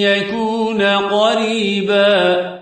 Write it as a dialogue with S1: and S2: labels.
S1: يكون قريباً.